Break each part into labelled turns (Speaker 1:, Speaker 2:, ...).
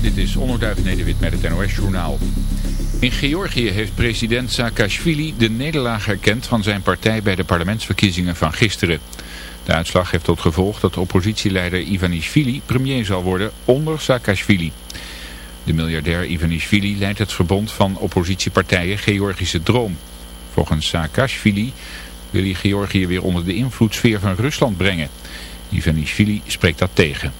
Speaker 1: Dit is Onderduif Nederwit met het NOS-journaal. In Georgië heeft president Saakashvili de nederlaag erkend van zijn partij bij de parlementsverkiezingen van gisteren. De uitslag heeft tot gevolg dat oppositieleider Ivanishvili premier zal worden onder Saakashvili. De miljardair Ivanishvili leidt het verbond van oppositiepartijen Georgische Droom. Volgens Saakashvili wil hij Georgië weer onder de invloedssfeer van Rusland brengen. Ivanishvili spreekt dat tegen.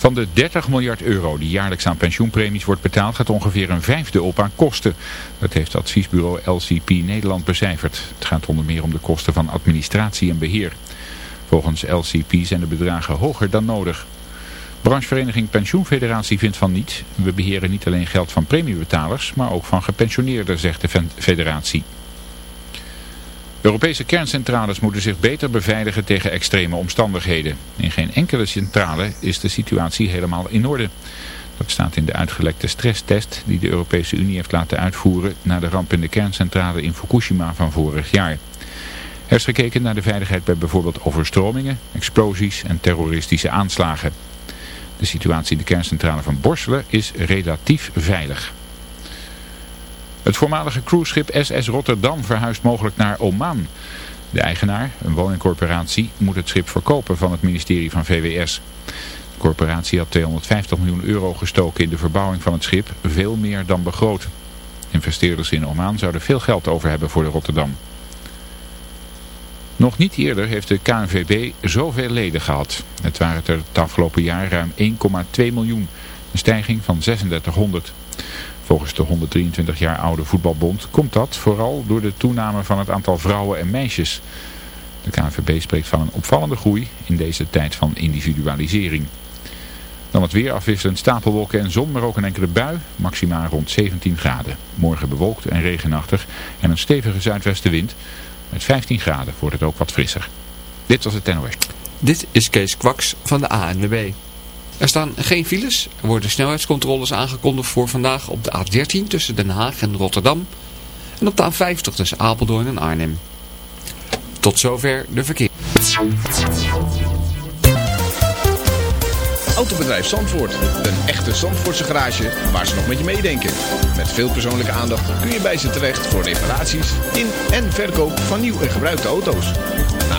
Speaker 1: Van de 30 miljard euro die jaarlijks aan pensioenpremies wordt betaald gaat ongeveer een vijfde op aan kosten. Dat heeft adviesbureau LCP Nederland becijferd. Het gaat onder meer om de kosten van administratie en beheer. Volgens LCP zijn de bedragen hoger dan nodig. Branchevereniging Pensioenfederatie vindt van niet. We beheren niet alleen geld van premiebetalers, maar ook van gepensioneerden, zegt de federatie. Europese kerncentrales moeten zich beter beveiligen tegen extreme omstandigheden. In geen enkele centrale is de situatie helemaal in orde. Dat staat in de uitgelekte stresstest die de Europese Unie heeft laten uitvoeren na de ramp in de kerncentrale in Fukushima van vorig jaar. Er is gekeken naar de veiligheid bij bijvoorbeeld overstromingen, explosies en terroristische aanslagen. De situatie in de kerncentrale van Borselen is relatief veilig. Het voormalige cruiseschip SS Rotterdam verhuist mogelijk naar Oman. De eigenaar, een woningcorporatie, moet het schip verkopen van het ministerie van VWS. De corporatie had 250 miljoen euro gestoken in de verbouwing van het schip, veel meer dan begroot. Investeerders in Oman zouden veel geld over hebben voor de Rotterdam. Nog niet eerder heeft de KNVB zoveel leden gehad. Het waren er het afgelopen jaar ruim 1,2 miljoen, een stijging van 3600. Volgens de 123 jaar oude voetbalbond komt dat vooral door de toename van het aantal vrouwen en meisjes. De KNVB spreekt van een opvallende groei in deze tijd van individualisering. Dan het weer afwisselend stapelwolken en zon, maar ook een enkele bui. Maximaal rond 17 graden. Morgen bewolkt en regenachtig en een stevige zuidwestenwind. Met 15 graden wordt het ook wat frisser. Dit was het NOS.
Speaker 2: Dit is Kees Kwaks van de ANWB. Er staan geen files. Er worden snelheidscontroles aangekondigd voor vandaag op de A13 tussen Den Haag en Rotterdam. En op de A50 tussen Apeldoorn en Arnhem. Tot zover de verkeer.
Speaker 3: Autobedrijf Zandvoort. Een echte Zandvoortse garage waar ze nog met je meedenken. Met veel persoonlijke aandacht kun je bij ze terecht voor reparaties in en verkoop van nieuw en gebruikte auto's.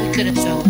Speaker 4: we could have told.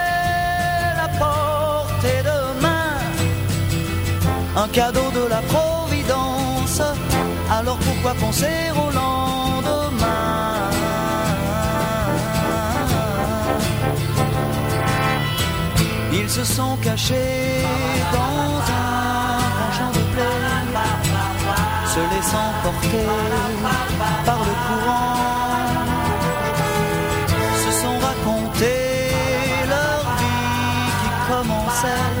Speaker 5: un cadeau de la Providence. Alors pourquoi penser au lendemain Ils se sont cachés dans un champ de plaie, se laissant porter par le courant, se sont racontés leur vie qui commençait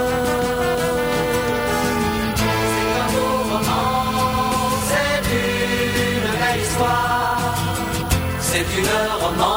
Speaker 5: n'est qu'une romance.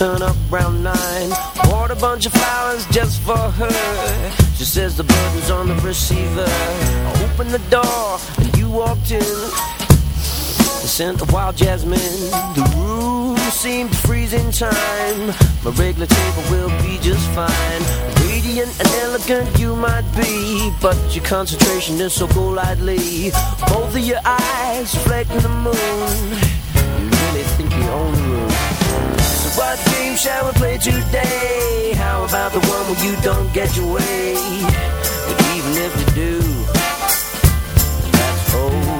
Speaker 6: Turn up round nine. Bought a bunch of flowers just for her. She says the burden's on the receiver. I opened the door and you walked in. The scent of wild jasmine. The room seemed to freeze in time. My regular table will be just fine. Radiant and elegant you might be, but your concentration is so golightly. Both of your eyes reflecting the moon. You really think you own the room. So what game shall we play today? How about the one where you don't get your way? But even if you do, that's okay.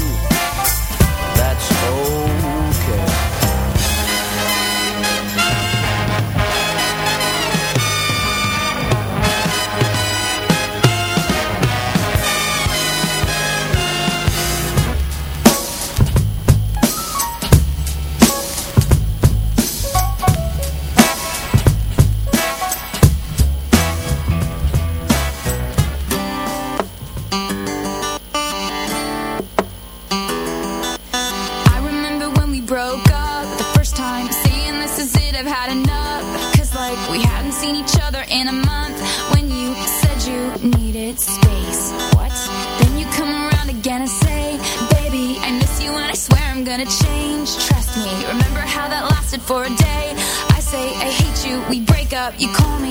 Speaker 7: up, you call me,